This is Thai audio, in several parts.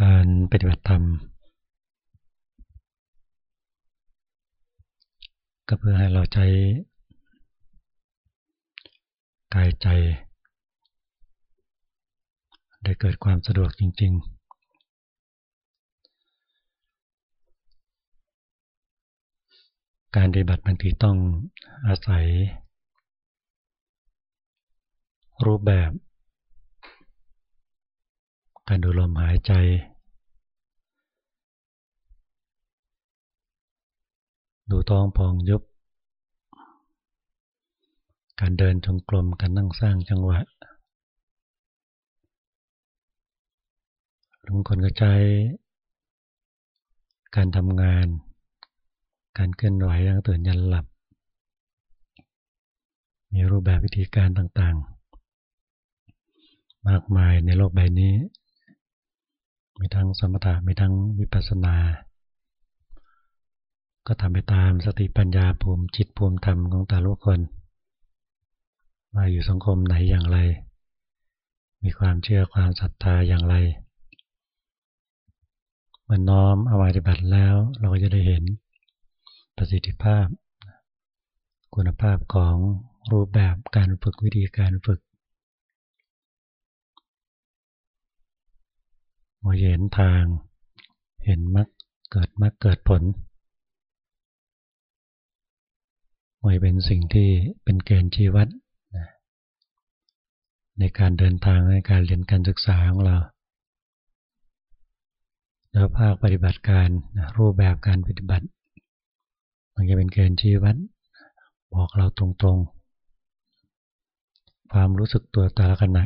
การปฏิบัติธรรม ก็เพื่อให้เราใช้กายใจ ได้เกิดความสะดวกจริง ๆ การปฏิบัติบางทีต้องอาศัย รูปแบบ การดูลมหายใจ ดูท้องพองยุบ การเดินจงกรมการนั่งสร้างจังหวะบางคนก็ใช้การทำงาน การเคลื่อนไหวตั้งตื่นยันหลับ มีรูปแบบวิธีการต่างๆ มากมายในโลกใบนี้ มีทั้งสมถะมีทั้งวิปัสสนา ก็ทำไปตามสติปัญญาภูมิจิตภูมิธรรมของแต่ละคน มาอยู่สังคมไหนอย่างไร มีความเชื่อความศรัทธาอย่างไรมันน้อมเอาปฏิบัติแล้วเราก็จะได้เห็นประสิทธิภาพ คุณภาพของรูปแบบการฝึกวิธีการฝึก มอเห็นทาง เห็นมรรคเกิดมรรคเกิดผลมวยเป็นสิ่งที่เป็นเกณฑ์ชีวัดในการเดินทางในการเรียนการศึกษาของเรา แล้วภาคปฏิบัติการรูปแบบการปฏิบัติ มันจะเป็นเกณฑ์ชีวัดบอกเราตรงๆ ความรู้สึกตัวแต่ละขณะ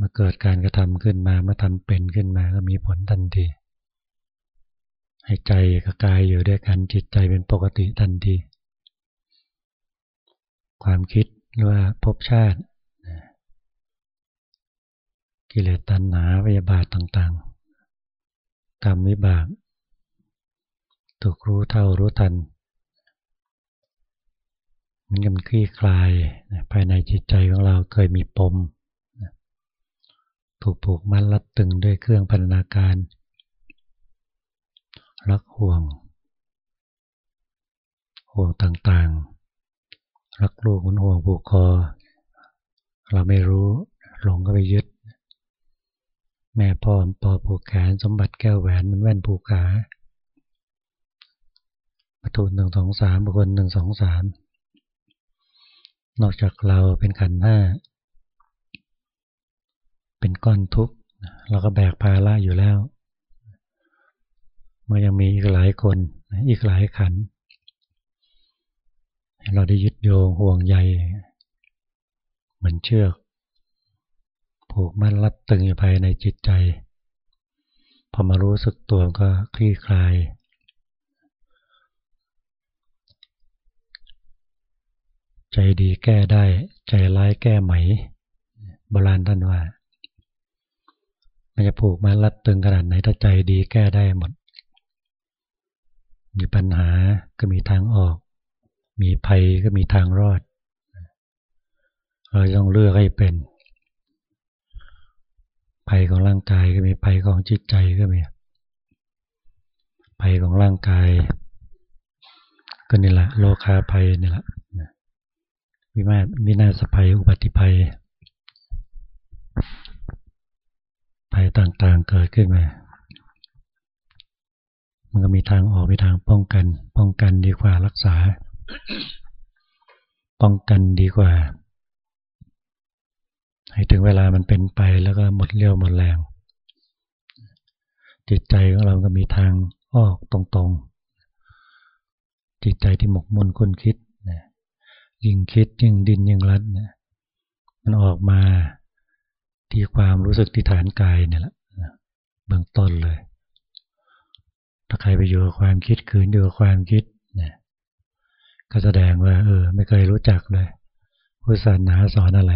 มาเกิดการกระทำขึ้นมามื่อทำเป็นขึ้นมาก็มีผลทันที ให้ใจกับกายอยู่ด้วยกันจิตใจเป็นปกติทันที ความคิดหรือว่าภพชาติ กิเลสตัณหาวิบาทต่างๆกรรมวิบากถูกรู้เท่ารู้ทันมันกำคลี่คลายภายในจิตใจของเราเคยมีปม ถูกผูกมัดรัดตึงด้วยเครื่องพันนาการ รักห่วง ห่วงต่างๆ รักลูกมันห่วงผูกคอ เราไม่รู้หลงก็ไปยึด แม่พ่อปอผูกแขนสมบัติแก้วแหวนมันแว่นผูกขาประตูหนึ่งสองสามบุคคลหนึ่งสองสามนอกจากเราเป็นขันห้า เป็นก้อนทุกข์เราก็แบกภาระอยู่แล้วมันยังมีอีกหลายคนอีกหลายขัน เราได้ยึดโยงห่วงใยเหมือนเชือก ผูกมัดรัดตึงอยู่ภายในจิตใจ พอมารู้สึกตัวก็คลี่คลาย ใจดีแก้ได้ ใจร้ายแก้ไหม โบราณท่านว่า มันจะผูกมัดรัดตึงขนาดไหนถ้าใจดีแก้ได้หมด มีปัญหาก็มีทางออก มีภัยก็มีทางรอด เราต้องเลือกให้เป็น ภัยของร่างกายก็มีภัยของจิตใจก็มี ภัยของร่างกาย ก็นี่แหละโลคาภัยนี่แหละวิมาวินาศภัยอุบัติภัย ภัยต่างๆเกิดขึ้นมา มันก็มีทางออกมีทางป้องกัน ป้องกันดีกว่ารักษา ป้องกันดีกว่า ให้ถึงเวลามันเป็นไปแล้วก็หมดเรี่ยวหมดแรง จิตใจของเราก็มีทางออกตรงๆ จิตใจที่หมกมุ่นคุ้นคิดยิ่งคิดยิ่งดินยิ่งรัดมันออกมา ที่ความรู้สึกที่ฐานกายเนี่ยแหละเบื้องต้นเลย ถ้าใครไปอยู่กับความคิดคืนอยู่กับความคิดเนี่ยก็แสดงว่า เออ ไม่เคยรู้จักเลยพุทธศาสนาสอนอะไร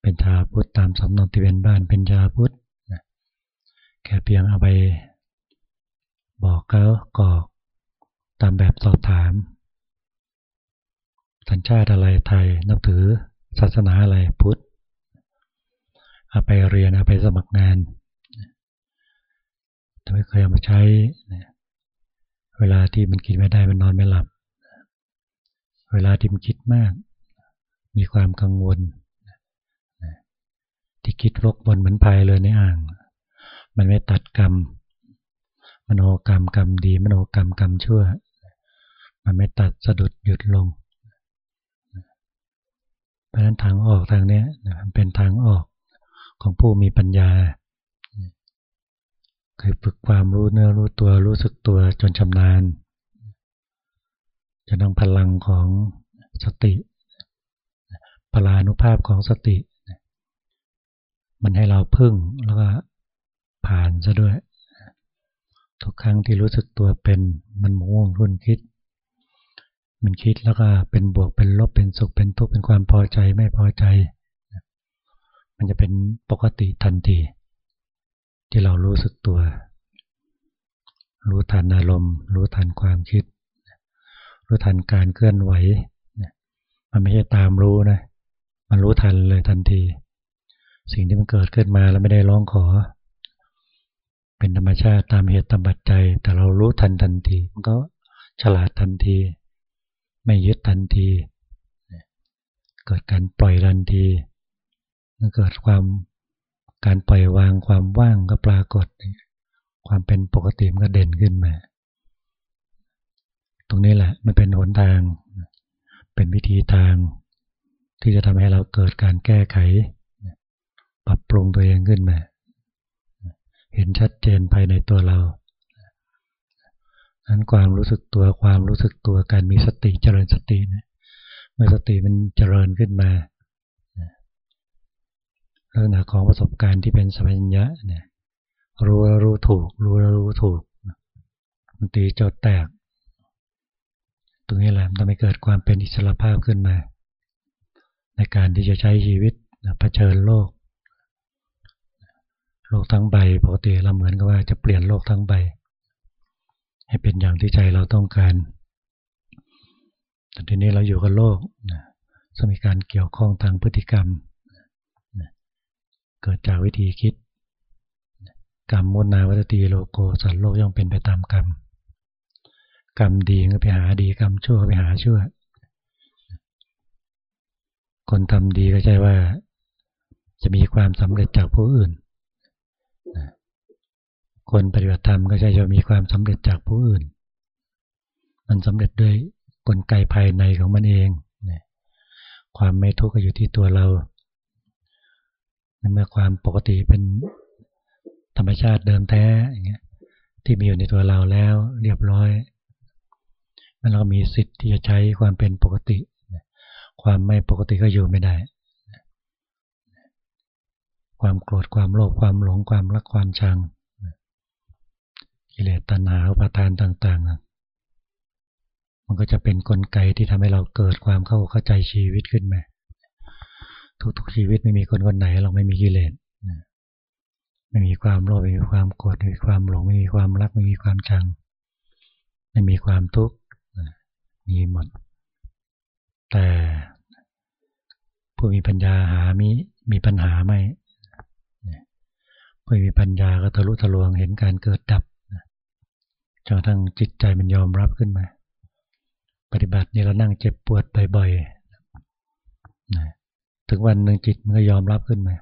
เป็นชาพุทธตามสำนวนที่เป็นบ้านเป็นชาพุทธแค่เพียงเอาไปบอกเขากอกตามแบบสอบถาม สัญชาติอะไรไทยนับถือศาสนาอะไรพุทธ เอาไปเรียนเอาไปสมัครงานแต่ไม่เคยเอามาใช้ เวลาที่มันกินไม่ได้มันนอนไม่หลับ เวลาที่มันคิดมาก มีความกังวล ที่คิดวกวนเหมือนพายเลยในอ่าง มันไม่ตัดกรรม มโนกรรมกรรมดี มโนกรรมกรรมชั่ว มันไม่ตัดสะดุดหยุดลง เพราะนั้นทางออกทางนี้เป็นทางออก ของผู้มีปัญญา เคยฝึกความรู้เนื้อรู้ตัวรู้สึกตัวจนชำนาญ จะต้องพลังของสติ พลานุภาพของสติ มันให้เราพึ่งแล้วก็ผ่านซะด้วย ทุกครั้งที่รู้สึกตัวเป็นมันม่วงรุนคิด มันคิดแล้วก็เป็นบวกเป็นลบเป็นสุขเป็นทุกข์เป็นความพอใจไม่พอใจ มันจะเป็นปกติทันที ที่เรารู้สึกตัว รู้ทันอารมณ์ รู้ทันความคิด รู้ทันการเคลื่อนไหว มันไม่ใช่ตามรู้นะ มันรู้ทันเลยทันที สิ่งที่มันเกิดขึ้นมาแล้วไม่ได้ร้องขอ เป็นธรรมชาติตามเหตุตามปัจจัย แต่เรารู้ทันทันที มันก็ฉลาดทันที ไม่ยึดทันที เกิดการปล่อยทันที เกิดความการปล่อยวางความว่างก็ปรากฏ ความเป็นปกติมันก็เด่นขึ้นมา ตรงนี้แหละมันเป็นหนทาง เป็นวิธีทาง ที่จะทำให้เราเกิดการแก้ไข ปรับปรุงตัวเองขึ้นมา เห็นชัดเจนภายในตัวเรานั้นความรู้สึกตัวความรู้สึกตัวการมีสติเจริญสตินะเมื่อสติมันเจริญขึ้นมา ลักษณะของประสบการณ์ที่เป็นสัมผัญญะเนี่ยรู้แล้วรู้ถูก รู้แล้วรู้ถูกมันตีจดแตก ตรงนี้แหละทำให้เกิดความเป็นอิสระภาพขึ้นมา ในการที่จะใช้ชีวิตเผชิญโลก โลกทั้งใบปกติเราเหมือนกับว่าจะเปลี่ยนโลกทั้งใบ ให้เป็นอย่างที่ใจเราต้องการแต่ทีนี้เราอยู่กับโลกจะมีการเกี่ยวข้องทางพฤติกรรมเกิดจากวิธีคิด กรรมมุนาวัตตีโลโกสัตว์โลกย่อมเป็นไปตามกรรม กรรมดีก็ไปหาดีกรรมชั่วก็ไปหาชั่ว คนทำดีก็ใช่ว่า จะมีความสำเร็จจากผู้อื่น คนปฏิบัติธรรมก็ใช่จะมีความสำเร็จจากผู้อื่น มันสำเร็จด้วยกลไกภายในของมันเอง ความไม่ทุกข์ก็อยู่ที่ตัวเรา เมื่อความปกติเป็นธรรมชาติเดิมแท้อย่างเงี้ยที่มีอยู่ในตัวเราแล้วเรียบร้อยมันเรามีสิทธิ์ที่จะใช้ความเป็นปกติ ความไม่ปกติก็อยู่ไม่ได้ ความโกรธความโลภความหลงความรักความชังกิเลสตัณหาอุปาทานต่างๆ มันก็จะเป็นนกลไกที่ทำให้เราเกิดความเข้าเข้าใจชีวิตขึ้นมา ทุกๆชีวิตไม่มีคนคนไหนเราไม่มีกิเลสไม่มีความโลภไม่มีความโกรธไม่มีความหลงไม่มีความรักไม่มีความชัง ไม่มีความทุกข์มีหมด แต่ผู้มีปัญญาหามีมีปัญหาไหมผู้มีปัญญาก็ทะลุทะลวงเห็นการเกิดดับจนกระทั่งจิตใจมันยอมรับขึ้นมา ปฏิบัตินี่เรานั่งเจ็บปวดบ่อยๆ ถึงวันหนึ่งจิตมันก็ยอมรับขึ้นมา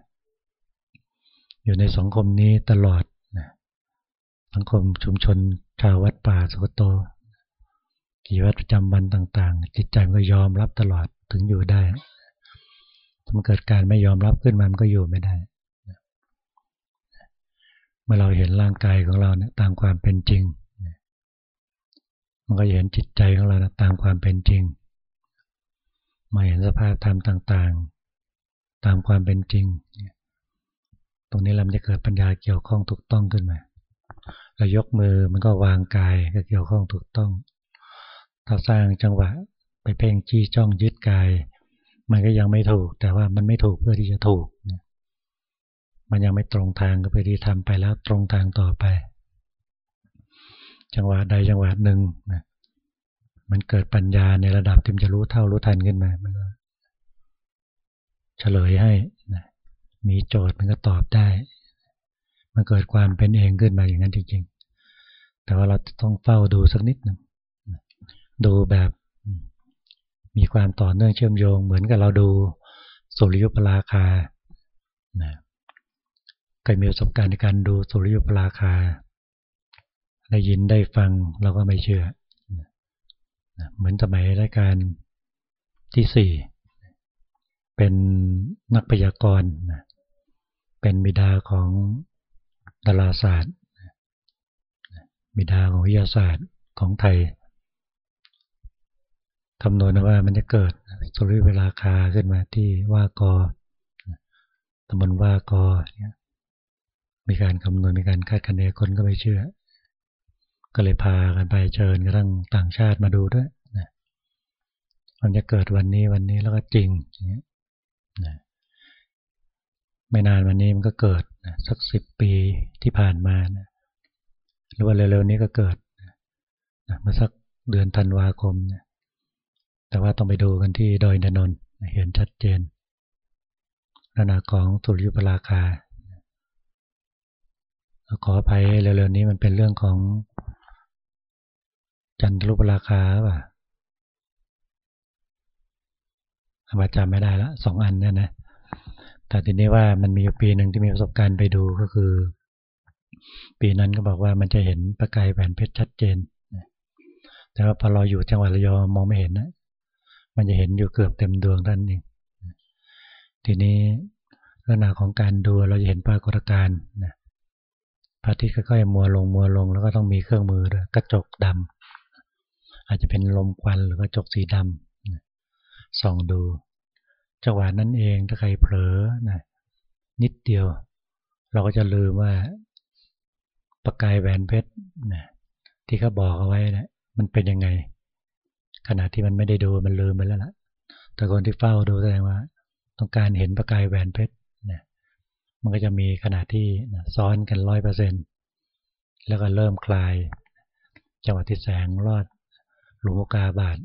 อยู่ในสังคมนี้ตลอดนะสังคมชุมชนชาววัดป่าสุกโตกี่วัดประจำวันต่าง ๆ จิตใจมันก็ยอมรับตลอดถึงอยู่ได้ถ้ามันเกิดการไม่ยอมรับขึ้นมามันก็อยู่ไม่ได้เมื่อเราเห็นร่างกายของเราเนี่ยตามความเป็นจริงมันก็เห็นจิตใจของเราตามความเป็นจริงมาเห็นสภาพธรรมต่างๆ ตามความเป็นจริง ตรงนี้เราจะเกิดปัญญาเกี่ยวข้องถูกต้องขึ้นมาเรายกมือมันก็วางกายก็เกี่ยวข้องถูกต้อง ถ้าสร้างจังหวะไปเพ่งจี้จ้องยึดกาย มันก็ยังไม่ถูก แต่ว่ามันไม่ถูกเพื่อที่จะถูก มันยังไม่ตรงทางก็ไปที่ทำไปแล้วตรงทางต่อไป จังหวะใดจังหวะหนึ่งมันเกิดปัญญาในระดับที่มันจะรู้เท่ารู้ทันขึ้นมามันก็ เฉลยให้นะมีโจทย์มันก็ตอบได้ มันเกิดความเป็นเองขึ้นมาอย่างนั้นจริงๆ แต่ว่าเราต้องเฝ้าดูสักนิดหนึ่งดูแบบมีความต่อเนื่องเชื่อมโยง เหมือนกับเราดูสุริยุปราคานะเคยมีประสบการณ์ในการดูสุริยุปราคา ได้ยินได้ฟังเราก็ไม่เชื่อ เหมือนสมัยรายการที่สี่ เป็นนักพยากรณ์เป็นบิดาของดาราศาสตร์ บิดาของวิทยาศาสตร์ของไทยคำนวณว่ามันจะเกิดสุริเวลาคาขึ้นมาที่ว่ากอตำบลว่ากอมีการคำนวณมีการคาดคะเนคนก็ไม่เชื่อ ก็เลยพากันไปเชิญกระทั่งต่างชาติมาดูด้วยมันจะเกิดวันนี้วันนี้แล้วก็จริงอย่างเงี้ย นะไม่นานวันนี้มันก็เกิดนะสักสิบปีที่ผ่านมานะหรือว่าเร็วๆนี้ก็เกิดนะมาสักเดือนธันวาคมนะแต่ว่าต้องไปดูกันที่ดอยนนนเห็นชัดเจนลักษณะของสุริยุปราคา ขออภัยเร็วๆนี้มันเป็นเรื่องของจันทรุปราคาป่ะ อาจารไม่ได้ละสองอันเนี่ยนะแต่ทีนี้ว่ามันมีปีหนึ่งที่มีประสบการณ์ไปดูก็คือ ปีนั้นก็บอกว่ามันจะเห็นประกายแหวนเพชรชัดเจน แต่ว่าพอเราอยู่จังหวัดระยองมองไม่เห็นนะมันจะเห็นอยู่เกือบเต็มดวงท่านเองทีนี้ลักษณะของการดูเราจะเห็นปรากฏการณ์นะพระอาทิตย์ค่อยๆมัวลงมัวลงแล้วก็ต้องมีเครื่องมือด้วยกระจกดำอาจจะเป็นลมควันหรือกระจกสีดำ ส่องดูจังหวะนั้นเองถ้าใครเผลอนะนิดเดียว เราก็จะลืมว่าประกายแหวนเพชรนะที่เขาบอกเอาไว้นะมันเป็นยังไง ขณะที่มันไม่ได้ดูมันลืมไปแล้วล่ะ แต่คนที่เฝ้าดูแสดงว่า ต้องการเห็นประกายแหวนเพชรนี่ยมันก็จะมีขนาดที่ซ้อนกันร้อยเปอร์เซ็นแล้วก็เริ่มคลาย จังหวะที่แสงรอดหลุมกาบาท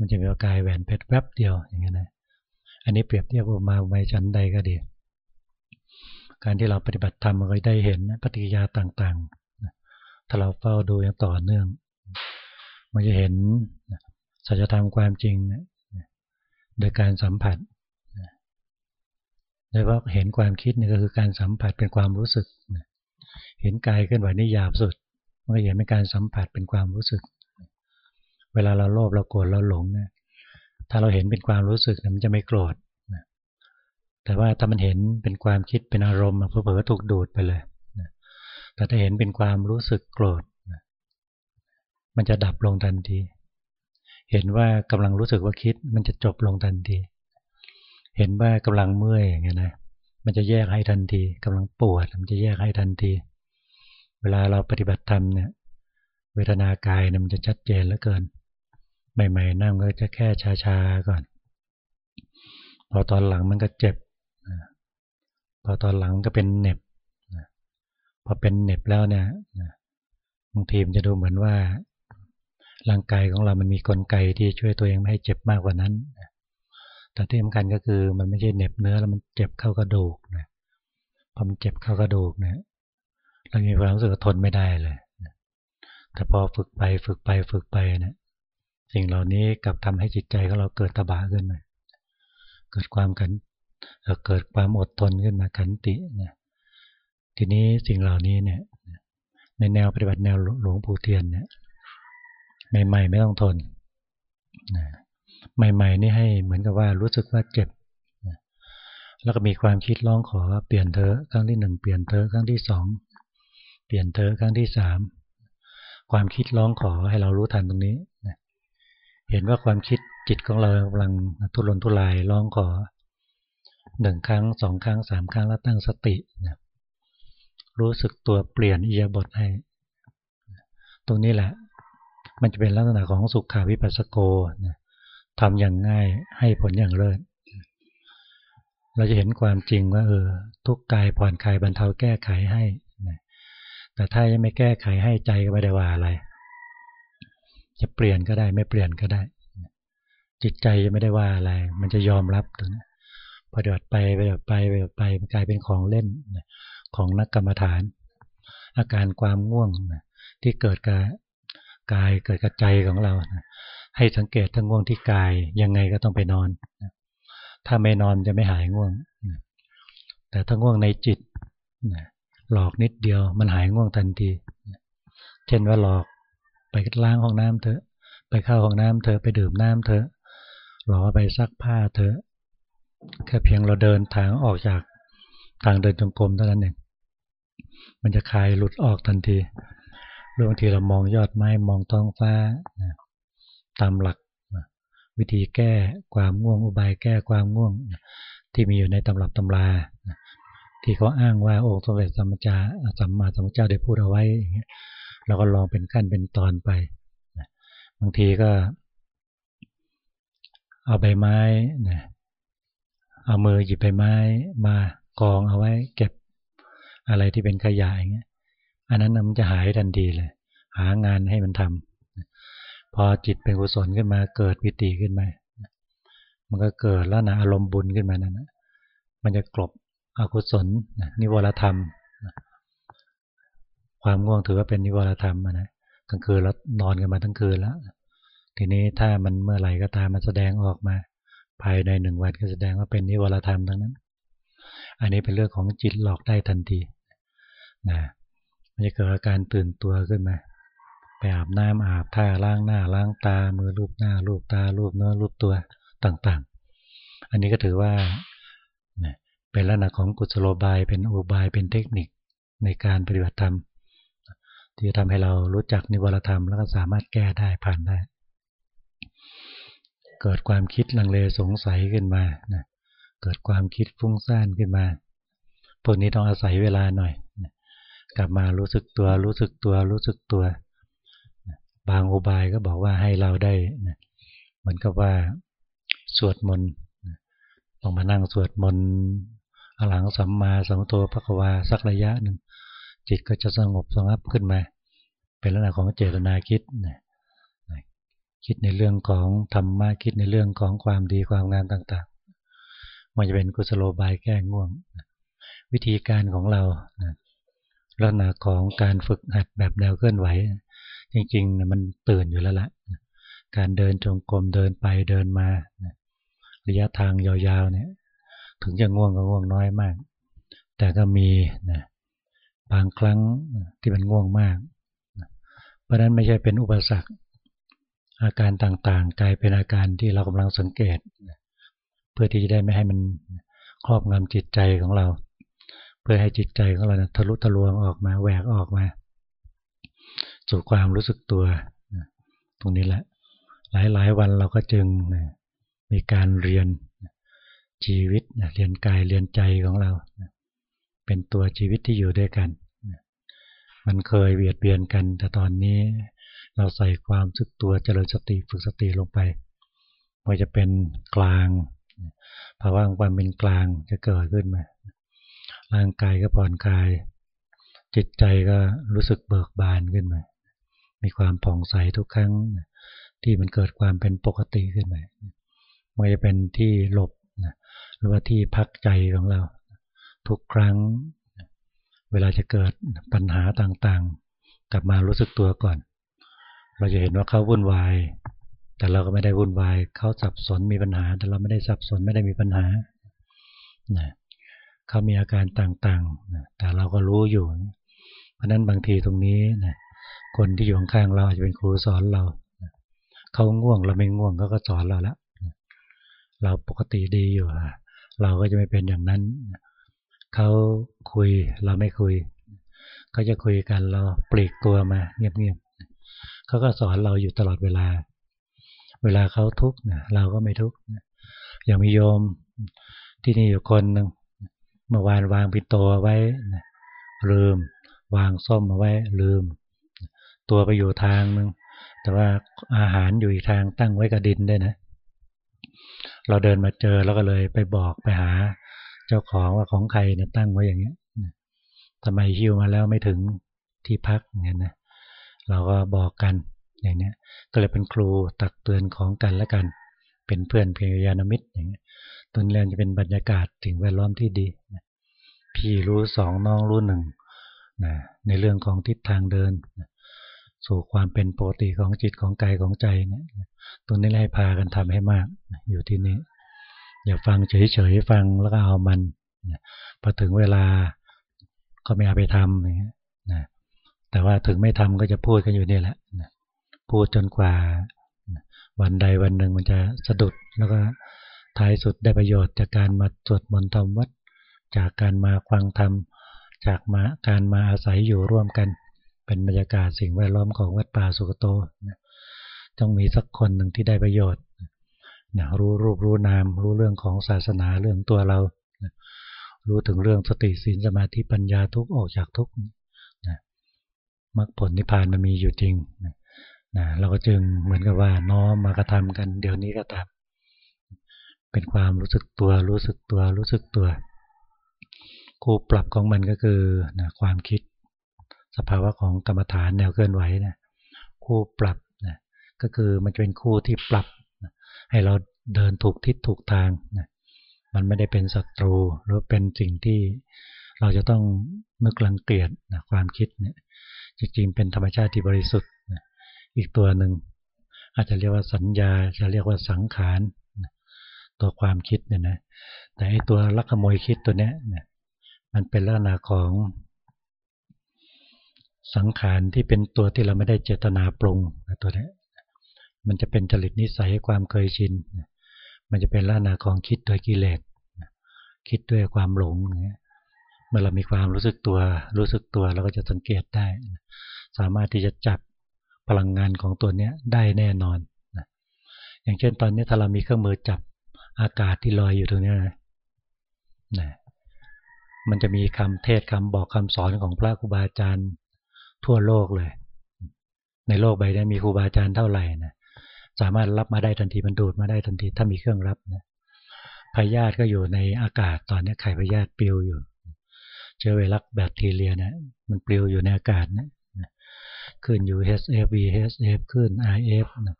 มันจะมีกายแหวนเพชรแวบเดียวอย่างเงี้ยนะอันนี้เปรียบเทียบออกมาไว้ชั้นใดก็ดี การที่เราปฏิบัติธรรมก็ได้เห็นปฏิกิริยาต่างๆ ถ้าเราเฝ้าดูอย่างต่อเนื่อง มันจะเห็นสัจธรรมความจริงโดยการสัมผัสโดยว่าเห็นความคิดนี่ก็คือการสัมผัสเป็นความรู้สึก เห็นกายเคลื่อนไหวนี่หยาบสุด มันก็เห็นเป็นการสัมผัสเป็นความรู้สึก เวลาเราโลภเราโกรธเราหลงเนี่ยถ้าเราเห็นเป็นความรู้สึกมันจะไม่โกรธแต่ว่าถ้ามันเห็นเป็นความคิดเป็นอารมณ์เพื่อถูกดูดไปเลยแต่ถ้าเห็นเป็นความรู้สึกโกรธมันจะดับลงทันที เห็นว่ากำลังรู้สึกว่าคิด มันจะจบลงทันที เห็นว่ากำลังเมื่อยอย่างเงี้ยนะมันจะแยกให้ทันทีกำลังปวด มันจะแยกให้ทันที เวลาเราปฏิบัติธรรมเนี่ย เวทนากายเนี่ยมันจะชัดเจนเหลือเกิน ใหม่ๆนั่งก็จะแค่ชาๆก่อน พอตอนหลังมันก็เจ็บ พอตอนหลังก็เป็นเน็บพอเป็นเน็บแล้วเนี่ยบางทีมันจะดูเหมือนว่าร่างกายของเรามันมีกลไกที่ช่วยตัวเองไม่ให้เจ็บมากกว่านั้นแต่ที่สำคัญก็คือมันไม่ใช่เน็บเนื้อแล้วมันเจ็บเข้ากระดูกนะพอมันเจ็บเข้ากระดูกเนี่ยเรามีความรู้สึกทนไม่ได้เลย แต่พอฝึกไปฝึกไปฝึกไปเนี่ย สิ่งเหล่านี้กลับทำให้จิตใจของเราเกิดตบะขึ้นมา เกิดความกันเกิดความอดทนขึ้นมาขันตินะทีนี้สิ่งเหล่านี้เนี่ยในแนวปฏิบัติแนวหลวงปู่เทียนเนี่ยใหม่ๆไม่ต้องทนใหม่ ๆ นี่ให้เหมือนกับว่ารู้สึกว่าเจ็บแล้วก็มีความคิดร้องขอเปลี่ยนเธอครั้งที่หนึ่งเปลี่ยนเธอครั้งที่สองเปลี่ยนเธอครั้งที่สามความคิดร้องขอให้เรารู้ทันตรงนี้ เห็นว่าความคิดจิตของเรากำลังทุรนทุรายร้องขอหนึ่งครั้งสองครั้งสามครั้งแล้วตั้งสตินะรู้สึกตัวเปลี่ยนอียบทให้ ตรงนี้แหละ มันจะเป็นลักษณะของสุขาวิปัสสโกนะทำอย่างง่ายให้ผลอย่างเลิศเราจะเห็นความจริงว่าเออทุกกายผ่อนคลายบรรเทาแก้ไขให้นะแต่ถ้ายังไม่แก้ไขให้ใจก็ไม่ได้ว่าอะไร จะเปลี่ยนก็ได้ ไม่เปลี่ยนก็ได้ จิตใจจะไม่ได้ว่าอะไร มันจะยอมรับตรงนี้ปฏิบัติไปปฏิบัติไปปฏิบัติไปมันกลายเป็นของเล่นของนักกรรมฐาน อาการความง่วงที่เกิดกับกายเกิดกับใจของเราให้สังเกตทั้งง่วงที่กายยังไงก็ต้องไปนอน ถ้าไม่นอนจะไม่หายง่วง แต่ถ้าง่วงในจิตหลอกนิดเดียวมันหายง่วงทันที เช่นว่าหลอก ไปล้างห้องน้ำเถอะ ไปเข้าห้องน้ำเถอะไปดื่มน้ำเถอะหลอไปซักผ้าเถอะแค่เพียงเราเดินทางออกจากทางเดินจงกรมเท่านั้นเองมันจะคลายหลุดออกทันทีหรือบางทีเรามองยอดไม้มองท้องฟ้าตามหลักวิธีแก้ความง่วงอุบายแก้ความง่วงที่มีอยู่ในตำรับตำราที่เขาอ้างว่าองค์สมเด็จสัมมาสัมมาสัมพุทธเจ้าได้พูดเอาไว้อย่าง เราก็ลองเป็นขั้นเป็นตอนไป บางทีก็ เอาใบไม้นะเอามือหยิบใบไม้มากองเอาไว้เก็บอะไรที่เป็นขยะอย่างเงี้ย อันนั้นมันจะหายทันทีเลย หางานให้มันทำพอจิตเป็นกุศลขึ้นมาเกิดวิติขึ้นมา มันก็เกิดแล้วนะอารมณ์บุญขึ้นมานั่นนะมันจะกลบอกุศลนิวรธรรม ความง่วงถือว่าเป็นนิวรธรรมนะกลางคืนแล้วนอนกันมาทั้งคืนแล้ว ทีนี้ถ้ามันเมื่อไหร่ก็ตามมันแสดงออกมา ภายในหนึ่งวันก็แสดงว่าเป็นนิวรธรรมทั้งนั้น อันนี้เป็นเรื่องของจิตหลอกได้ทันทีนะมันจะเกิดอาการตื่นตัวขึ้นมาไปอาบน้ำอาบท่าล้างหน้าล้างตา มือลูบหน้าลูบตาลูบเนื้อลูบตัวต่างๆ อันนี้ก็ถือว่าเป็นลักษณะของกุศโลบายเป็นอุบายเป็นเทคนิคในการปฏิบัติธรรม ที่จะทำให้เรารู้จักนิวรธรรม แล้วก็สามารถแก้ได้ผ่านได้ เกิดความคิดลังเลสงสัยขึ้นมานะเกิดความคิดฟุ้งซ่านขึ้นมาพวกนี้ต้องอาศัยเวลาหน่อยนะกลับมารู้สึกตัว รู้สึกตัว รู้สึกตัว บางอุบายก็บอกว่าให้เราได้นะเหมือนกับว่าสวดมนต์ต้องมานั่งสวดมนต์อหลังสัมมาสัมพุทโธพระควาสักระยะหนึ่ง จิตก็จะสงบสงบขึ้นมา เป็นลักษณะของเจตนาคิดนะคิดในเรื่องของธรรมะคิดในเรื่องของความดีความงามต่างๆ มันจะเป็นกุศโลบายแก้ง่วง วิธีการของเราลักษณะของการฝึกหัดแบบแนวเคลื่อนไหว จริงๆมันตื่นอยู่แล้วละการเดินจงกรมเดินไปเดินมาระยะทางยาวๆเนี่ย ถึงจะง่วงก็ง่วงน้อยมาก แต่ก็มีนะ บางครั้งที่มันง่วงมาก เพราะนั้นไม่ใช่เป็นอุปสรรค อาการต่างๆ กลายเป็นอาการที่เรากำลังสังเกต เพื่อที่จะได้ไม่ให้มันครอบงำจิตใจของเรา เพื่อให้จิตใจของเราทะลุทะลวงออกมาแหวกออกมาสู่ความรู้สึกตัว ตรงนี้แหละ หลายๆวันเราก็จึงมีการเรียนชีวิตเรียนกายเรียนใจของเรา เป็นตัวชีวิตที่อยู่ด้วยกัน มันเคยเบียดเบียนกัน แต่ตอนนี้เราใส่ความสึกตัวเจริญสติฝึกสติลงไปว่าจะเป็นกลางภาวะของความเป็นกลางจะเกิดขึ้นมาร่างกายก็ผ่อนคลาย จิตใจก็รู้สึกเบิกบานขึ้นมา มีความผ่องใสทุกครั้ง ที่มันเกิดความเป็นปกติขึ้นมาไม่จะเป็นที่หลบหรือว่าที่พักใจของเรา ทุกครั้ง เวลาจะเกิดปัญหาต่างๆ กลับมารู้สึกตัวก่อน เราจะเห็นว่าเขาวุ่นวาย แต่เราก็ไม่ได้วุ่นวาย เขาสับสนมีปัญหา แต่เราไม่ได้สับสนไม่ได้มีปัญหาเขามีอาการต่างๆ แต่เราก็รู้อยู่ เพราะนั้นบางทีตรงนี้นะคนที่อยู่ข้างๆเราอาจจะเป็นครูสอนเรา เขาง่วงเราไม่ง่วงเขาก็สอนเราแล้ว เราปกติดีอยู่ เราก็จะไม่เป็นอย่างนั้น เขาคุยเราไม่คุยเขาจะคุยกันเราปลีกตัวมาเงียบๆเขาก็สอนเราอยู่ตลอดเวลา เวลาเขาทุกข์เราก็ไม่ทุกข์อย่างมีโยมที่นี่อยู่คนหนึ่งเมื่อวานวางปิโตไว้ลืม วางส้มเอาไว้ลืม ตัวไปอยู่ทางนึงแต่ว่าอาหารอยู่อีกทางตั้งไว้กับดินด้วยนะ เราเดินมาเจอแล้วก็เลยไปบอกไปหา เจ้าของว่าของใครเนี่ยตั้งไว้อย่างเงี้ยทำไมหิวมาแล้วไม่ถึงที่พักเงี้ยนะเราก็บอกกันอย่างเนี้ยก็เลยเป็นครูตักเตือนของกันและกัน เป็นเพื่อนเพียงยานมิตรอย่างเงี้ยตัวนี้จะเป็นบรรยากาศถึงแวดล้อมที่ดีพี่รู้สองน้องรู้หนึ่งนะในเรื่องของทิศทางเดินนะสู่ความเป็นปกติของจิตของกายของใจเนี่ยตรงนี้ให้พากันทำให้มากนะอยู่ที่นี้ อย่าฟังเฉยๆฟังแล้วก็เอามันพอถึงเวลาก็ไม่เอาไปทำอย่างเงี้ยนะแต่ว่าถึงไม่ทำก็จะพูดกันอยู่นี่แหละนะพูดจนกว่าวันใดวันหนึ่งมันจะสะดุดแล้วก็ท้ายสุดได้ประโยชน์จากการมาสวดมนต์ทำวัด จากการมาฟังธรรมจากมาการมาอาศัยอยู่ร่วมกัน เป็นบรรยากาศสิ่งแวดล้อมของวัดป่าสุกโตต้องมีสักคนหนึ่งที่ได้ประโยชน์ นะรู้รูปรู้นาม รู้เรื่องของศาสนาเรื่องตัวเรานะรู้ถึงเรื่องสติสีนสมาธิปัญญาทุกออกจากทุกนะมรรคผลนิพพานมันมีอยู่จริงนะนะเราก็จึงเหมือนกับว่าน้อมมากระทำกันเดี๋ยวนี้ก็ตามเป็นความรู้สึกตัวรู้สึกตัวรู้สึกตัวคู่ปรับของมันก็คือนะความคิด สภาวะของกรรมฐานแนวเคลื่อนไหวนะคู่ปรับนะก็คือมันจะเป็นคู่ที่ปรับ ให้เราเดินถูกทิศถูกทางนะมันไม่ได้เป็นศัตรูหรือเป็นสิ่งที่เราจะต้องนึกลังเกียจนะความคิดเนี่ยจริงๆเป็นธรรมชาติที่บริสุทธิ์นะอีกตัวหนึ่งอาจจะเรียกว่าสัญญาจะเรียกว่าสังขารตัวความคิดเนี่ยนะแต่ไอ้ตัวลักขโมยคิดตัวเนี้ยเนี่ยมันเป็นลักษณะของสังขารที่เป็นตัวที่เราไม่ได้เจตนาปรุงตัวนี้ มันจะเป็นจริตนิสัยความเคยชิน มันจะเป็นลักษณะของคิดโดยกิเลส คิดด้วยความหลงเมื่อเรามีความรู้สึกตัว รู้สึกตัวเราก็จะสังเกตได้ สามารถที่จะจับพลังงานของตัวนี้ได้แน่นอน อย่างเช่นตอนนี้ถ้าเรามีเครื่องมือจับอากาศที่ลอยอยู่ตรงนี้นะนะมันจะมีคำเทศคำบอกคำสอนของพระครูบาอาจารย์ทั่วโลกเลย ในโลกใบนี้มีครูบาอาจารย์เท่าไหร่นะ สามารถรับมาได้ทันทีมันดูดมาได้ทันทีถ้ามีเครื่องรับนะพยาธิก็อยู่ในอากาศตอนนี้ไข่พยาธิปลิวอยู่ เชื้อไวรัสแบคทีเรียนะมันปลิวอยู่ในอากาศนะขึ้นอยู่ HF VHF ขึ้น IF นะ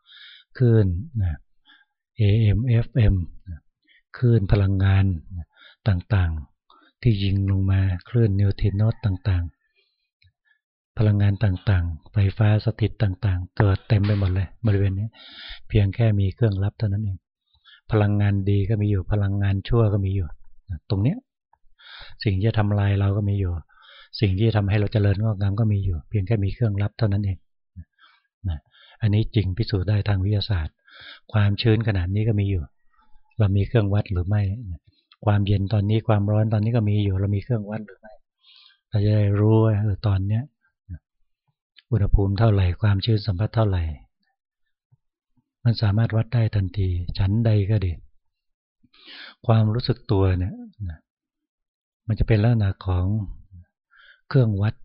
ขึ้นนะ AM FM คลื่นพลังงานต่างๆ ที่ยิงลงมาคลื่นนิวทริโนต่างๆ พลังงานต่างๆ ไฟฟ้าสถิตต่างๆ เกิดเต็มไปหมดเลย บริเวณนี้ เพียงแค่มีเครื่องรับเท่านั้นเอง พลังงานดีก็มีอยู่ พลังงานชั่วก็มีอยู่ ตรงเนี้ย สิ่งที่จะทำลายเราก็มีอยู่ สิ่งที่ทำให้เราเจริญงอกงามก็มีอยู่ เพียงแค่มีเครื่องรับเท่านั้นเองนะอันนี้จริงพิสูจน์ได้ทางวิทยาศาสตร์ ความชื้นขนาดนี้ก็มีอยู่ เรามีเครื่องวัดหรือไม่ ความเย็นตอนนี้ความร้อนตอนนี้ก็มีอยู่ เรามีเครื่องวัดหรือไม่ เราจะได้รู้ว่าตอนเนี้ย อุณหภูมิเท่าไหร่ความชื้นสัมผัสเท่าไหร่ มันสามารถวัดได้ทันทีชั้นใดก็ดีความรู้สึกตัวเนี่ยมันจะเป็นลักษณะของเครื่องวัด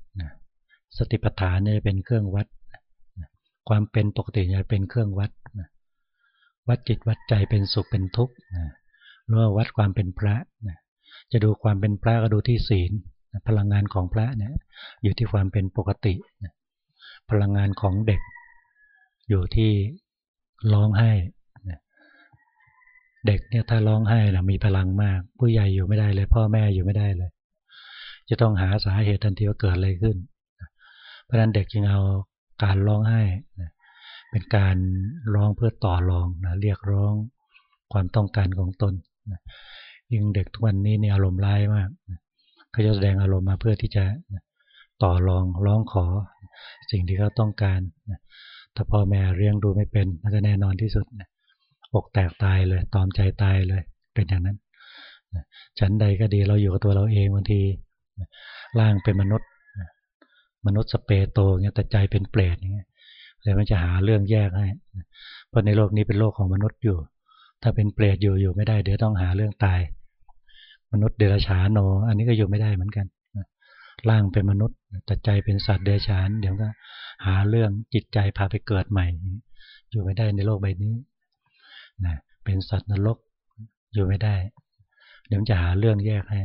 สติปัฏฐานเนี่ยเป็นเครื่องวัด ความเป็นปกติจะเป็นเครื่องวัดวัดจิตวัดใจเป็นสุขเป็นทุกข์หรือว่าวัดความเป็นพระจะดูความเป็นพระก็ดูที่ศีล พลังงานของพระเนี่ยอยู่ที่ความเป็นปกติ พลังงานของเด็ก อยู่ที่ร้องไห้เด็กเนี่ยถ้าร้องไห้นะมีพลังมาก ผู้ใหญ่อยู่ไม่ได้เลย พ่อแม่อยู่ไม่ได้เลย จะต้องหาสาเหตุทันทีว่าเกิดอะไรขึ้น เพราะนั้นเด็กจึงเอาการร้องไห้เป็นการร้องเพื่อต่อรองนะเรียกร้องความต้องการของตนนะยิ่งเด็กทุกวันนี้เนี่ยอารมณ์ร้ายมากนะเขาจะแสดงอารมณ์มาเพื่อที่จะต่อรองร้องขอ สิ่งที่เขาต้องการนะถ้าพ่อแม่เลี้ยงดูไม่เป็นมันก็แน่นอนที่สุดนะอกแตกตายเลยตอมใจตายเลยเป็นอย่างนั้นฉันใดก็ดีเราอยู่กับตัวเราเองบางทีร่างเป็นมนุษย์ มนุษย์สเปโตเงี้ยแต่ใจเป็นเปรตอย่างเงี้ยเลยมันจะหาเรื่องแยกให้เพราะในโลกนี้เป็นโลกของมนุษย์อยู่ ถ้าเป็นเปรตอยู่อยู่ไม่ได้เดี๋ยวต้องหาเรื่องตาย มนุษย์เดรัจฉานโน อันนี้ก็อยู่ไม่ได้เหมือนกัน ร่างเป็นมนุษย์แต่ใจเป็นสัตว์เดรัจฉาน เดี๋ยวก็หาเรื่องจิตใจพาไปเกิดใหม่ อยู่ไม่ได้ในโลกใบนี้นะเป็นสัตว์นรกอยู่ไม่ได้ เดี๋ยวจะหาเรื่องแยกให้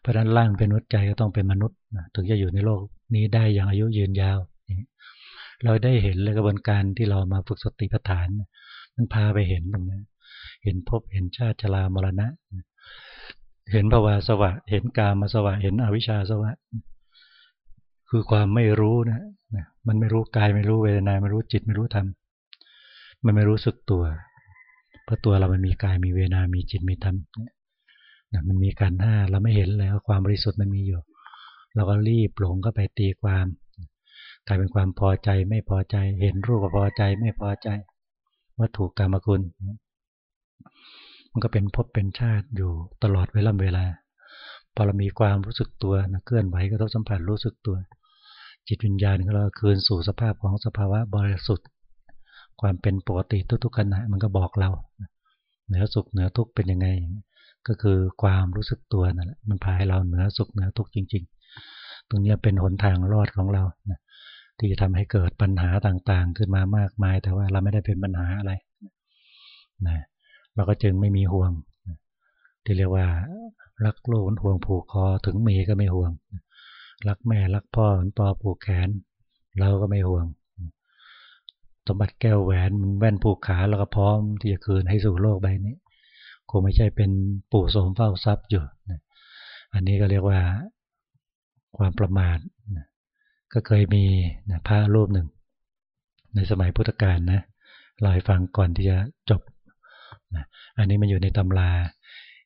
เพราะฉะนั้นร่างเป็นมนุษย์ใจก็ต้องเป็นมนุษย์ถึงจะอยู่ในโลกนี้ได้อย่างอายุยืนยาว เราได้เห็นเลยกระบวนการที่เรามาฝึกสติปัฏฐาน มันพาไปเห็นตรงนี้เห็นภพเห็นชาติชรามรณะ เห็นภาวะสวะ เห็นกามาสวะ เห็นอวิชชาสวะ คือความไม่รู้นะมันไม่รู้กายไม่รู้เวทนาไม่รู้จิตไม่รู้ธรรมมันไม่รู้สึกตัวเพราะตัวเรามันมีกายมีเวทนา มีจิตมีธรรมนะมันมีการห้าเราไม่เห็นเลยว่าความบริสุทธิ์มันมีอยู่ เราก็รีบหลงก็ไปตีความกลายเป็นความพอใจไม่พอใจ เห็นรูปพอใจไม่พอใจวัตถุกรรมคุณ มันก็เป็นพบเป็นชาติอยู่ตลอดเวลาเวลาพอเรามีความรู้สึกตัวนะเคลื่อนไหวก็ต้องสัมผัสรู้สึกตัว จิตวิญญาณของเราคืนสู่สภาพของสภาวะบริสุทธิ์ ความเป็นปกติทุกๆขณะมันก็บอกเรา เหนือสุขเหนือทุกข์เป็นยังไง ก็คือความรู้สึกตัวนั่นแหละมันพาให้เราเหนือสุขเหนือทุกข์จริง ๆ ตรงนี้เป็นหนทางรอดของเรานะที่จะทำให้เกิดปัญหาต่างๆ ขึ้นมามากมาย แต่ว่าเราไม่ได้เป็นปัญหาอะไรนะ เราก็จึงไม่มีห่วง ที่เรียกว่า รักโลกห่วงผูกคอถึงเมีก็ไม่ห่วง รักแม่รักพ่อปอผูกแขน เราก็ไม่ห่วง สมบัติแก้วแหวนแว่นผูกขาเราก็พร้อมที่จะคืนให้สู่โลกใบนี้คงไม่ใช่เป็นปู่โสมเฝ้าทรัพย์อยู่ อันนี้ก็เรียกว่าความประมาทก็เคยมีพระรูปหนึ่ง ในสมัยพุทธกาลนะลอยฟังก่อนที่จะจบ นะอันนี้มันอยู่ในตำรา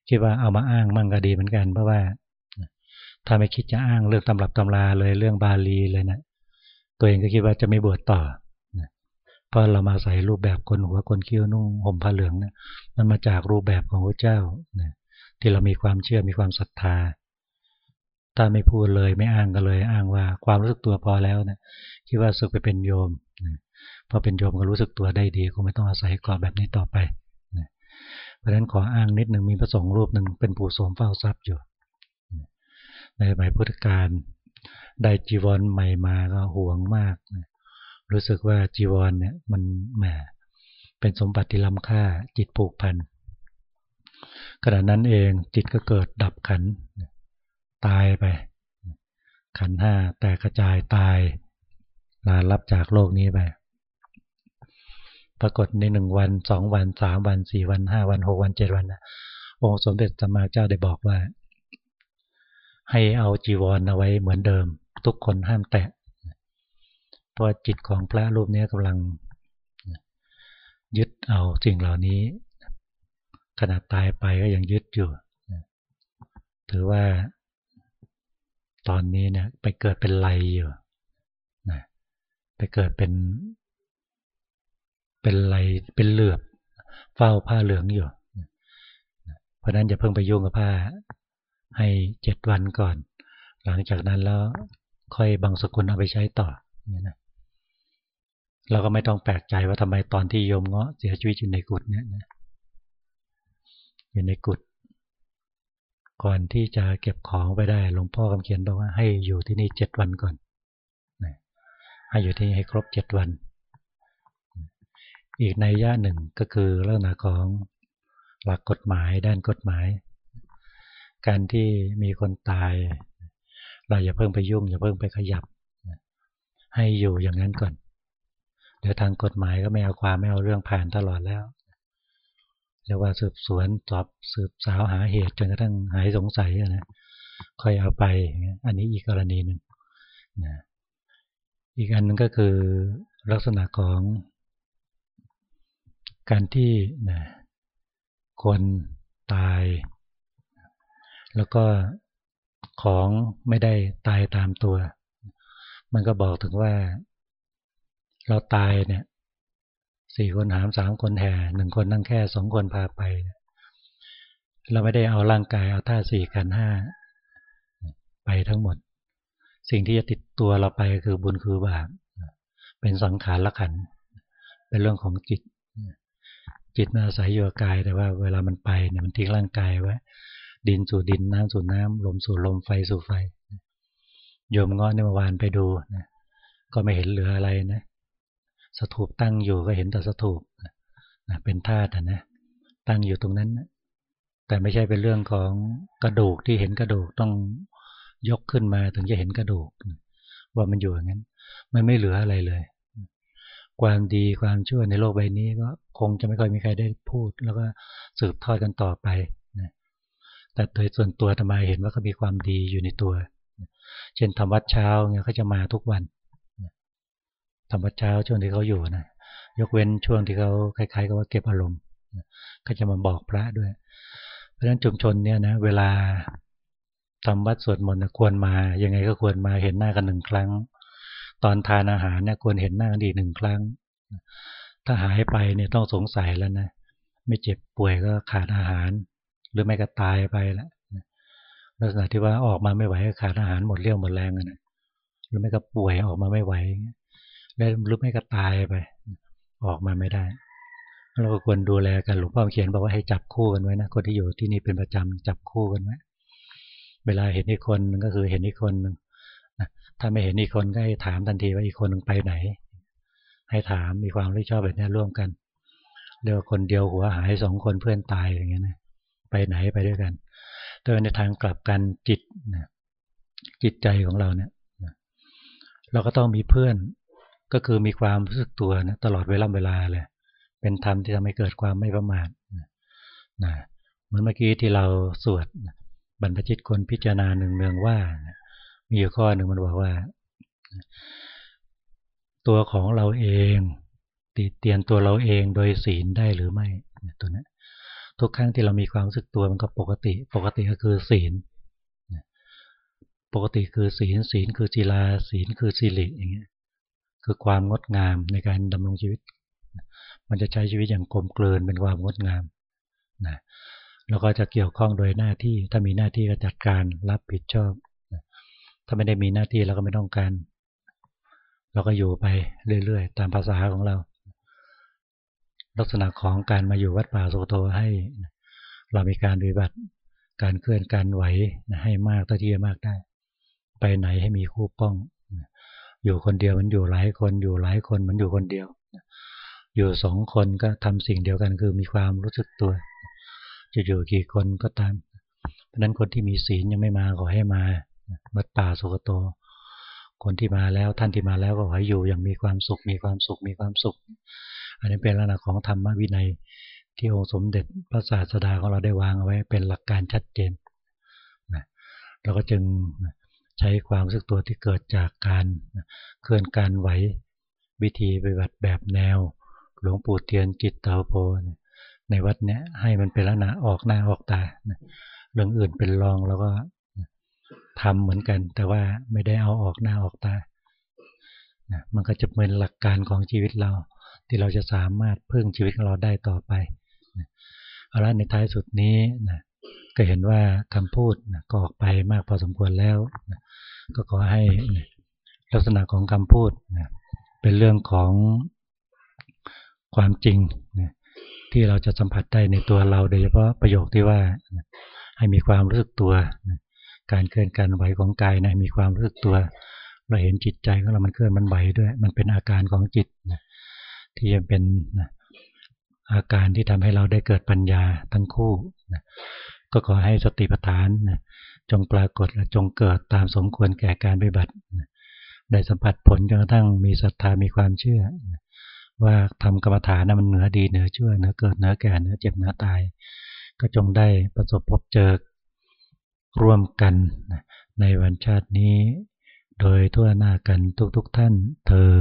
คิดว่าเอามาอ้างมั่งก็ดีเหมือนกัน เพราะว่า ถ้าไม่คิดจะอ้างเรื่องตำรับตำราเลยเรื่องบาลีเลยนะตัวเองก็คิดว่าจะไม่บวชต่อนะเพราะเรามาใส่รูปแบบคนหัวคนคิ้วนุ่งห่มผ้าเหลืองนะมันมาจากรูปแบบของพระเจ้านะที่เรามีความเชื่อมีความศรัทธา ถ้าไม่พูดเลยไม่อ้างกันเลย อ้างว่าความรู้สึกตัวพอแล้วนะคิดว่าสึกไปเป็นโยมนะพอเป็นโยมก็รู้สึกตัวได้ดีคงไม่ต้องอาศัยกรอบแบบนี้ต่อไป เพราะฉะนั้นขออ้างนิดหนึ่งมีพระสงฆ์รูปหนึ่งเป็นปู่โสมเฝ้าทรัพย์อยู่ ในสมัยพุทธกาลได้จีวรใหม่มาก็ห่วงมาก รู้สึกว่าจีวรเนี่ยมันแหมเป็นสมบัติที่ล้ำค่าจิตผูกพันขณะนั้นเองจิตก็เกิดดับขันตายไป ขันห้าแตกกระจายตายลารับจากโลกนี้ไป ปรากฏในหนึ่งวันสองวันสามวันสี่วันห้าวันหกวันเจ็ดวันนะองค์สมเด็จสัมมาเจ้าได้บอกว่า ให้เอาจีวรเอาไว้เหมือนเดิม ทุกคนห้ามแตะเพราะจิตของพระรูปนี้กำลัง ยึดเอาสิ่งเหล่านี้ ขณะตายไปก็ยังยึดอยู่ถือว่า ตอนนี้เนี่ยไปเกิดเป็นไลอยู่นะไปเกิดเป็น เป็นไลเป็นเหลือบเฝ้าผ้าเหลืองอยู่เพราะนั้นอย่าเพิ่งไปยุ่งกับผ้า ให้เจ็ดวันก่อน หลังจากนั้นแล้วค่อยบางสกุลเอาไปใช้ต่อเนี่ยนะเราก็ไม่ต้องแปลกใจว่าทำไมตอนที่โยมเงาะเสียชีวิตอยู่ในกุฏเนี่ยนะอยู่ในกุฏก่อนที่จะเก็บของไปได้หลวงพ่อคำเขียนบอกว่าให้อยู่ที่นี่เจ็ดวันก่อนให้อยู่ที่ให้ครบเจ็ดวัน อีกในย่าหนึ่งก็คือเรื่องของหลักกฎหมายด้านกฎหมาย การที่มีคนตาย เราอย่าเพิ่งไปยุ่ง อย่าเพิ่งไปขยับ ให้อยู่อย่างนั้นก่อน เดี๋ยวทางกฎหมายก็ไม่เอาความไม่เอาเรื่องผ่านตลอดแล้วเรียกว่าสืบสวนสอบสืบสาวหาเหตุจนกระทั่งหายสงสัยนะค่อยเอาไป อันนี้อีกกรณีหนึ่งนะอีกอันนึงก็คือลักษณะของ การที่นะคนตาย แล้วก็ของไม่ได้ตายตามตัว มันก็บอกถึงว่า เราตายเนี่ยสี่คนหามสามคนแห่หนึ่งคนนั่งแค่สองคนพาไป เราไม่ได้เอาร่างกายเอาท่าสี่กันห้าไปทั้งหมด สิ่งที่จะติดตัวเราไปคือบุญคือบาปเป็นสังขารละขันเป็นเรื่องของจิต จิตมันอาศัยอยู่กับกาย แต่ว่าเวลามันไปเนี่ยมันทิ้งร่างกายไว้ดินสู่ดินน้ำสู่น้ำลมสู่ลมไฟสู่ไฟโยมง้อในเมื่อวานไปดูนะก็ไม่เห็นเหลืออะไรนะ สถูปตั้งอยู่ก็เห็นแต่สถูปนะเป็นธาตุนะ ตั้งอยู่ตรงนั้นนะแต่ไม่ใช่เป็นเรื่องของกระดูกที่เห็นกระดูกต้องยกขึ้นมาถึงจะเห็นกระดูก ว่ามันอยู่อย่างนั้น มันไม่เหลืออะไรเลย ความดีความชั่วในโลกใบนี้ก็คงจะไม่ค่อยมีใครได้พูด แล้วก็สืบทอดกันต่อไปนะแต่โดยส่วนตัวทำไมเห็นว่าเขามีความดีอยู่ในตัว เช่นทำวัดเช้าเนี่ยเขาจะมาทุกวันทำวัดเช้าช่วงที่เขาอยู่นะยกเว้นช่วงที่เขาคล้ายๆกับว่าเก็บอารมณ์ก็จะมาบอกพระด้วย เพราะฉะนั้นชุมชนเนี่ยนะเวลาทำวัดสวดมนต์ควรมายังไงก็ควรมาเห็นหน้ากันหนึ่งครั้ง ตอนทานอาหารเนี่ยควรเห็นหน้ากันอีหนึ่งครั้ง ถ้าหายไปเนี่ยต้องสงสัยแล้วนะ ไม่เจ็บป่วยก็ขาดอาหาร หรือไม่ก็ตายไปแล้วลักษณะที่ว่าออกมาไม่ไหวก็ขาดอาหารหมดเรี่ยวหมดแรงนะหรือไม่ก็ป่วยออกมาไม่ไหวแล้วหรือไม่ก็ตายไป ออกมาไม่ได้เราก็ควรดูแลกันหลวงพ่อเขียนบอกว่าให้จับคู่กันไว้นะคนที่อยู่ที่นี่เป็นประจำจับคู่กันไว้เวลาเห็นอีกคนก็คือเห็นอีกคนนึง ถ้าไม่เห็นอีกคนก็ให้ถามทันทีว่าอีกคนนึงไปไหน ให้ถามมีความรู้ชอบแบบนี้ร่วมกันเรียกว่าคนเดียวหัวหายสองคนเพื่อนตายอย่างเงี้ยนะไปไหนไปด้วยกันโดยในทางกลับกันจิตนะจิตใจของเราเนี่ยเราก็ต้องมีเพื่อนก็คือมีความรู้สึกตัวนะตลอดเวลาเวลาเลยเป็นธรรมที่ทำให้เกิดความไม่ประมาทนะเหมือนเมื่อกี้ที่เราสวดบรรพชิตคนพิจารณาหนึ่งเนืองว่า มีข้อหนึ่งมันบอกว่า ตัวของเราเอง ติเตียนตัวเราเองโดยศีลได้หรือไม่ตัวนี้ทุกครั้งที่เรามีความรู้สึกตัวมันก็ปกติ ปกติก็คือศีลปกติคือศีลศีลคือจีลาศีลคือสิริอย่างเงี้ยคือความงดงามในการดำรงชีวิต มันจะใช้ชีวิตอย่างกลมกลืนเป็นความงดงามนะแล้วก็จะเกี่ยวข้องโดยหน้าที่ถ้ามีหน้าที่ก็จัดการรับผิดชอบ ถ้าไม่ได้มีหน้าที่เราก็ไม่ต้องการ เราก็อยู่ไปเรื่อยๆ ตามภาษาของเรา ลักษณะของการมาอยู่วัดป่าโสโตให้ เรามีการปฏิบัติ การเคลื่อนการไหวให้มากเท่าที่จะมากได้ ไปไหนให้มีคู่ป้อง อยู่คนเดียวมันอยู่หลายคนอยู่หลายคนมันอยู่คนเดียว อยู่สองคนก็ทำสิ่งเดียวกันคือมีความรู้สึกตัว จะอยู่กี่คนก็ตาม เพราะนั้นคนที่มีศีลยังไม่มาขอให้มา บัดป่าสุกโต คนที่มาแล้วท่านที่มาแล้วก็ขอให้อยู่อย่างมีความสุข มีความสุข มีความสุข อันนี้เป็นลักษณะของธรรมวินัยที่องค์สมเด็จพระศาสดาของเราได้วางเอาไว้เป็นหลักการชัดเจนนะเราก็จึงใช้ความรู้สึกตัวที่เกิดจากการเคลื่อนการไหววิธีปฏิบัติแบบแนว หลวงปู่เทียนจิตเตาโพในวัดเนี้ยให้มันเป็นลักษณะออกหน้าออกตาเรื่องอื่นเป็นรองแล้วก็ ทำเหมือนกัน แต่ว่าไม่ได้เอาออกหน้าออกตามันก็จะเป็นหลักการของชีวิตเรา ที่เราจะสามารถพึ่งชีวิตของเราได้ต่อไปเอาละในท้ายสุดนี้นะก็เห็นว่าคำพูดก็ออกไปมากพอสมควรแล้วก็ขอให้ลักษณะของคำพูดเป็นเรื่องของความจริงที่เราจะสัมผัสได้ในตัวเราโดยเฉพาะประโยคที่ว่าให้มีความรู้สึกตัว การเคลื่อนการไหวของกายนะมีความรู้สึกตัว เราเห็นจิตใจของเรา มันเคลื่อนมันไหวด้วย มันเป็นอาการของจิตที่จะเป็นอาการที่ทำให้เราได้เกิดปัญญาทั้งคู่ก็ขอให้สติปัฏฐานจงปรากฏและจงเกิดตามสมควรแก่การปฏิบัติได้สัมผัสผลจนกระทั่งมีศรัทธามีความเชื่อว่าทำกรรมฐานนั้นมันเหนือดีเหนือชั่วเหนือเกิดเหนือแก่เหนือเจ็บเหนือตาย ก็จงได้ประสบพบเจอ ร่วมกันในวันชาตินี้ โดยทั่วหน้ากันทุกๆทท่านเธอ